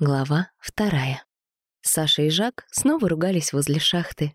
Глава вторая. Саша и Жак снова ругались возле шахты.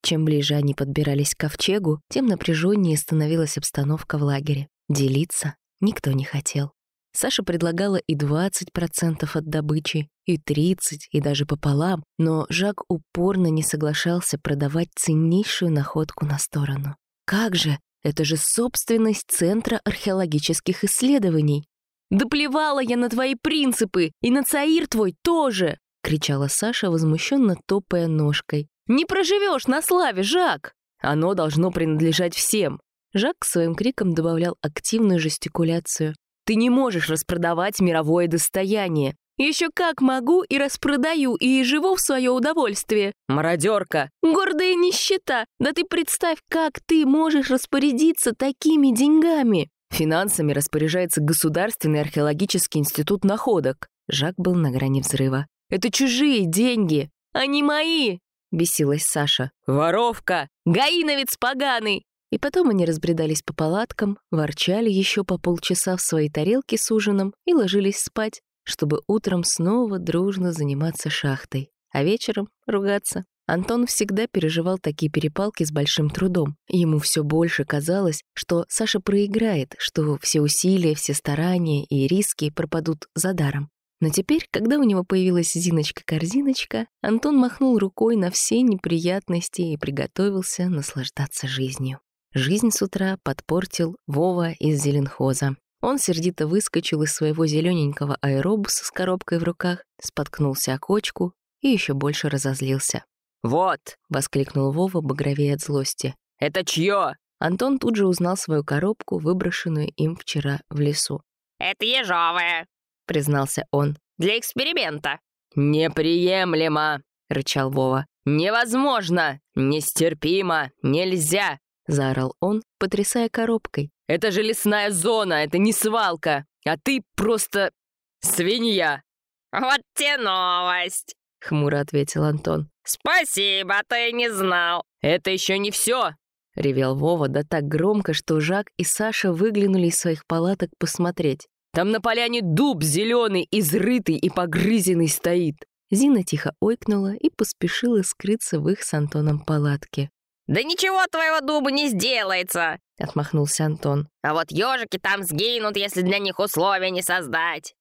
Чем ближе они подбирались к ковчегу, тем напряженнее становилась обстановка в лагере. Делиться никто не хотел. Саша предлагала и 20% от добычи, и 30%, и даже пополам, но Жак упорно не соглашался продавать ценнейшую находку на сторону. Как же? Это же собственность Центра археологических исследований. «Да плевала я на твои принципы, и на Цаир твой тоже!» — кричала Саша, возмущенно топая ножкой. «Не проживешь на славе, Жак! Оно должно принадлежать всем!» Жак своим криком добавлял активную жестикуляцию. «Ты не можешь распродавать мировое достояние! Еще как могу и распродаю, и живу в свое удовольствие. Мародерка! Гордая нищета! Да ты представь, как ты можешь распорядиться такими деньгами!» Финансами распоряжается Государственный археологический институт находок. Жак был на грани взрыва. «Это чужие деньги, они мои!» — бесилась Саша. «Воровка! Гаиновец поганый!» И потом они разбредались по палаткам, ворчали еще по полчаса в своей тарелке с ужином и ложились спать, чтобы утром снова дружно заниматься шахтой, а вечером ругаться. Антон всегда переживал такие перепалки с большим трудом. Ему все больше казалось, что Саша проиграет, что все усилия, все старания и риски пропадут за даром. Но теперь, когда у него появилась Зиночка-корзиночка, Антон махнул рукой на все неприятности и приготовился наслаждаться жизнью. Жизнь с утра подпортил Вова из зеленхоза. Он сердито выскочил из своего зелененького аэробуса с коробкой в руках, споткнулся о кочку и еще больше разозлился. «Вот!» — воскликнул Вова, багровее от злости. «Это чье?» Антон тут же узнал свою коробку, выброшенную им вчера в лесу. «Это ежовая», — признался он. «Для эксперимента». «Неприемлемо!» — рычал Вова. «Невозможно! Нестерпимо! Нельзя!» — заорал он, потрясая коробкой. «Это же лесная зона, это не свалка! А ты просто... свинья!» «Вот те новость!» — хмуро ответил Антон. «Спасибо, а я не знал». «Это еще не все!» — ревел Вова, да так громко, что Жак и Саша выглянули из своих палаток посмотреть. «Там на поляне дуб зеленый, изрытый и погрызенный стоит!» Зина тихо ойкнула и поспешила скрыться в их с Антоном палатке. «Да ничего твоего дуба не сделается!» — отмахнулся Антон. «А вот ежики там сгинут, если для них условия не создать!»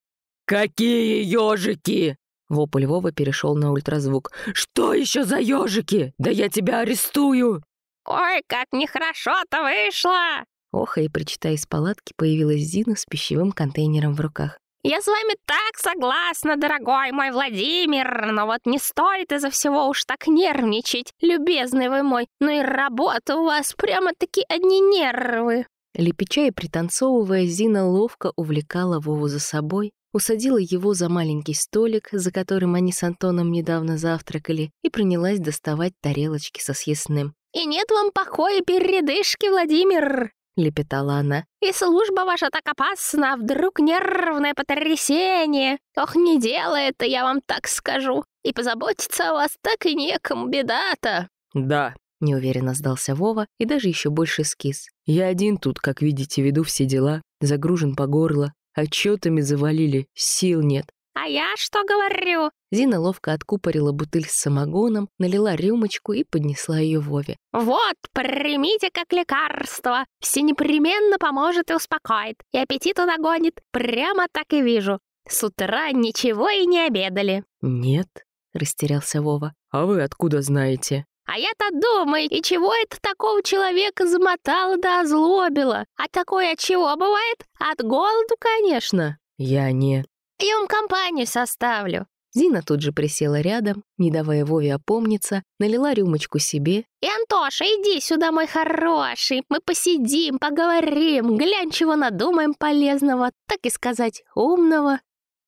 «Какие ежики?» Вопль Вова перешел на ультразвук. «Что еще за ежики? Да я тебя арестую!» «Ой, как нехорошо-то вышло!» Оха и причитая из палатки появилась Зина с пищевым контейнером в руках. «Я с вами так согласна, дорогой мой Владимир, но вот не стоит из-за всего уж так нервничать, любезный вы мой, ну и работа у вас прямо-таки одни нервы». Лепеча и пританцовывая, Зина ловко увлекала Вову за собой, усадила его за маленький столик, за которым они с Антоном недавно завтракали, и принялась доставать тарелочки со съестным. «И нет вам покоя передышки, Владимир!» — лепетала она. «И служба ваша так опасна, вдруг нервное потрясение! Ох, не делай это, я вам так скажу! И позаботиться о вас так и некому, беда-то!» «Да», — неуверенно сдался Вова и даже еще больше скис. «Я один тут, как видите, веду все дела, загружен по горло, Отчетами завалили, сил нет. «А я что говорю?» Зина ловко откупорила бутыль с самогоном, налила рюмочку и поднесла ее Вове. «Вот, примите как лекарство. Все непременно поможет и успокоит. И аппетит нагонит. Прямо так и вижу. С утра ничего и не обедали». «Нет», — растерялся Вова. «А вы откуда знаете?» А я-то думаю, и чего это такого человека замотало да озлобило? А такое от чего бывает? От голоду, конечно. Я не... Я вам компанию составлю. Зина тут же присела рядом, не давая Вове опомниться, налила рюмочку себе. «И, Антоша, иди сюда, мой хороший, мы посидим, поговорим, глянь, чего надумаем полезного, так и сказать, умного».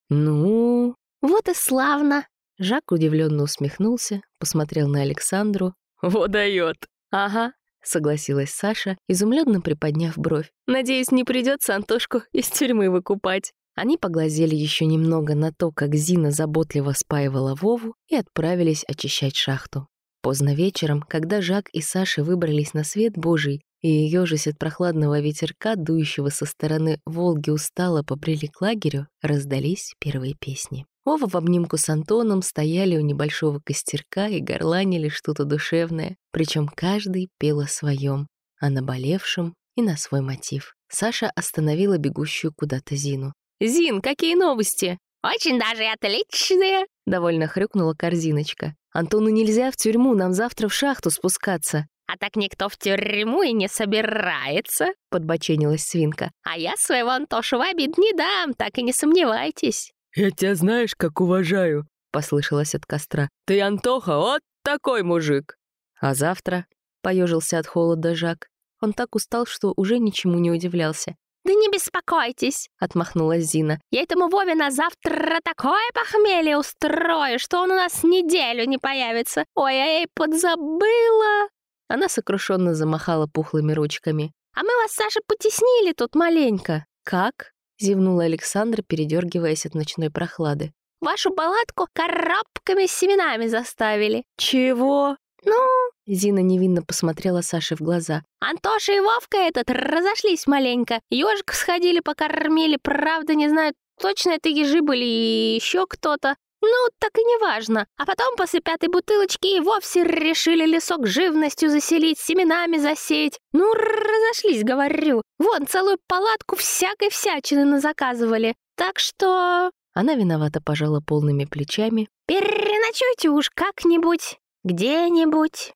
«Ну...» «Вот и славно!» Жак удивленно усмехнулся, посмотрел на Александру. «Вот дает!» «Ага», — согласилась Саша, изумленно приподняв бровь. «Надеюсь, не придется Антошку из тюрьмы выкупать». Они поглазели еще немного на то, как Зина заботливо спаивала Вову и отправились очищать шахту. Поздно вечером, когда Жак и Саша выбрались на свет Божий и, ежась от прохладного ветерка, дующего со стороны Волги устало побрели к лагерю, раздались первые песни. Вова в обнимку с Антоном стояли у небольшого костерка и горланили что-то душевное, причем каждый пел о своем, о наболевшем и на свой мотив. Саша остановила бегущую куда-то Зину. «Зин, какие новости?» «Очень даже отличные!» — довольно хрюкнула корзиночка. «Антону нельзя в тюрьму, нам завтра в шахту спускаться». «А так никто в тюрьму и не собирается», — подбоченилась свинка. «А я своего Антошу в обид не дам, так и не сомневайтесь». «Я тебя знаешь, как уважаю», — послышалось от костра. «Ты, Антоха, вот такой мужик!» «А завтра?» — поежился от холода Жак. Он так устал, что уже ничему не удивлялся. «Да не беспокойтесь», — отмахнулась Зина. «Я этому Вове на завтра такое похмелье устрою, что он у нас неделю не появится. Ой, я ей подзабыла». Она сокрушенно замахала пухлыми ручками. «А мы вас, Саша, потеснили тут маленько». «Как?» — зевнула Александра, передергиваясь от ночной прохлады. «Вашу палатку коробками с семенами заставили». «Чего?» «Ну...» — Зина невинно посмотрела Саше в глаза. «Антоша и Вовка этот разошлись маленько. Ёжик сходили, покормили. Правда, не знаю, точно это ежи были и еще кто-то. Ну, так и не важно. А потом после пятой бутылочки и вовсе решили лесок живностью заселить, семенами засеять. Ну, разошлись, говорю. Вон, целую палатку всякой всячины заказывали. Так что...» Она виновато пожала полными плечами. «Переночуйте уж как-нибудь, где-нибудь».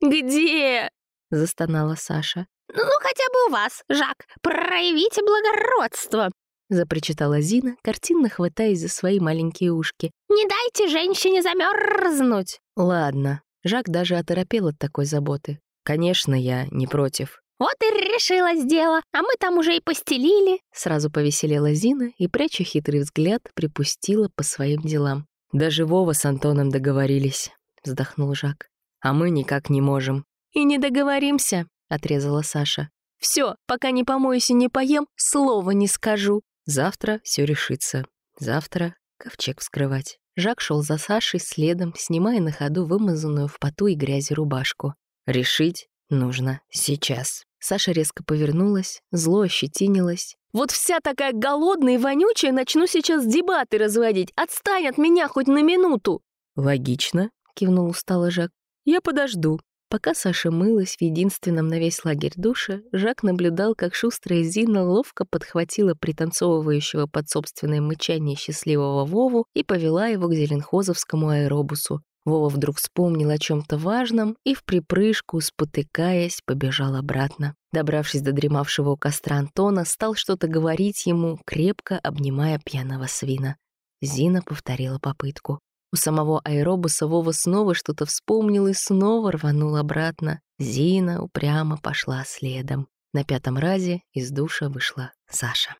«Где?» — застонала Саша. «Ну, хотя бы у вас, Жак, проявите благородство», запричитала Зина, картинно хватаясь за свои маленькие ушки. «Не дайте женщине замерзнуть!» «Ладно». Жак даже оторопел от такой заботы. «Конечно, я не против». «Вот и решилось дело, а мы там уже и постелили!» Сразу повеселела Зина и, пряча хитрый взгляд, припустила по своим делам. «Даже Вова с Антоном договорились», — вздохнул Жак. «А мы никак не можем». «И не договоримся», — отрезала Саша. «Все, пока не помоюсь и не поем, слова не скажу». Завтра все решится. Завтра ковчег вскрывать. Жак шел за Сашей следом, снимая на ходу вымазанную в поту и грязи рубашку. Решить нужно сейчас. Саша резко повернулась, зло ощетинилась. «Вот вся такая голодная и вонючая начну сейчас дебаты разводить. Отстань от меня хоть на минуту!» «Логично», — кивнул устало Жак. «Я подожду». Пока Саша мылась в единственном на весь лагерь душе, Жак наблюдал, как шустрая Зина ловко подхватила пританцовывающего под собственное мычание счастливого Вову и повела его к зеленхозовскому аэробусу. Вова вдруг вспомнил о чем-то важном и в припрыжку, спотыкаясь, побежал обратно. Добравшись до дремавшего у костра Антона, стал что-то говорить ему, крепко обнимая пьяного свина. Зина повторила попытку. У самого аэробуса Вова снова что-то вспомнил и снова рванул обратно. Зина упрямо пошла следом. На пятом разе из душа вышла Саша.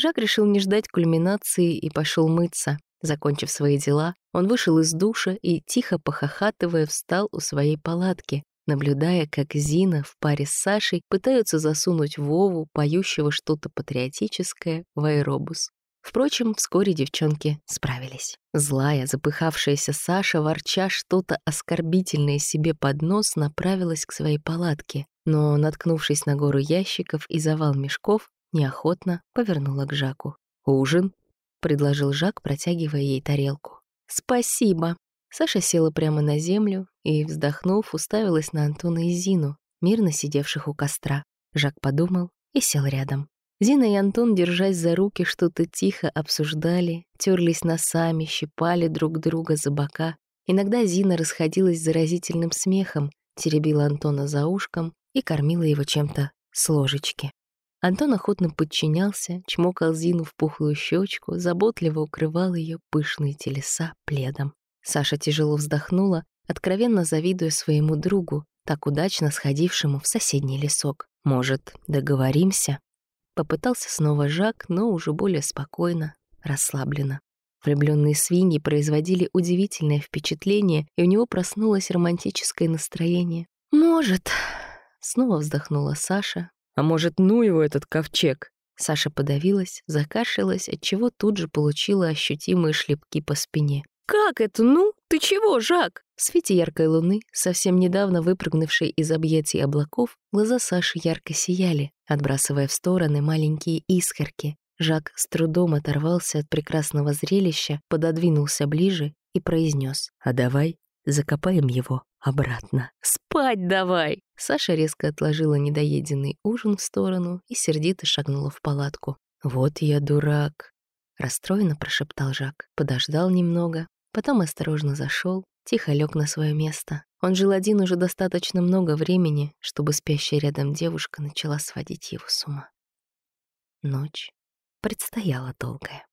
Жак решил не ждать кульминации и пошел мыться. Закончив свои дела, он вышел из душа и, тихо похохатывая, встал у своей палатки, наблюдая, как Зина в паре с Сашей пытаются засунуть Вову, поющего что-то патриотическое, в аэробус. Впрочем, вскоре девчонки справились. Злая, запыхавшаяся Саша, ворча что-то оскорбительное себе под нос, направилась к своей палатке, но, наткнувшись на гору ящиков и завал мешков, неохотно повернула к Жаку. «Ужин?» — предложил Жак, протягивая ей тарелку. «Спасибо!» Саша села прямо на землю и, вздохнув, уставилась на Антона и Зину, мирно сидевших у костра. Жак подумал и сел рядом. Зина и Антон, держась за руки, что-то тихо обсуждали, терлись носами, щипали друг друга за бока. Иногда Зина расходилась заразительным смехом, теребила Антона за ушком и кормила его чем-то с ложечки. Антон охотно подчинялся, чмокал Зину в пухлую щечку, заботливо укрывал ее пышные телеса пледом. Саша тяжело вздохнула, откровенно завидуя своему другу, так удачно сходившему в соседний лесок. «Может, договоримся?» Попытался снова Жак, но уже более спокойно, расслабленно. Влюбленные свиньи производили удивительное впечатление, и у него проснулось романтическое настроение. «Может...» — снова вздохнула Саша. «А может, ну его этот ковчег?» Саша подавилась, закашлялась, отчего тут же получила ощутимые шлепки по спине. «Как это, ну?» Ты чего, Жак?» В свете яркой луны, совсем недавно выпрыгнувшей из объятий облаков, глаза Саши ярко сияли, отбрасывая в стороны маленькие искорки. Жак с трудом оторвался от прекрасного зрелища, пододвинулся ближе и произнес: «А давай закопаем его обратно. Спать давай!» Саша резко отложила недоеденный ужин в сторону и сердито шагнула в палатку. «Вот я дурак!» Расстроенно прошептал Жак, подождал немного, потом осторожно зашел, тихо лег на свое место. Он жил один уже достаточно много времени, чтобы спящая рядом девушка начала сводить его с ума. Ночь предстояла долгая.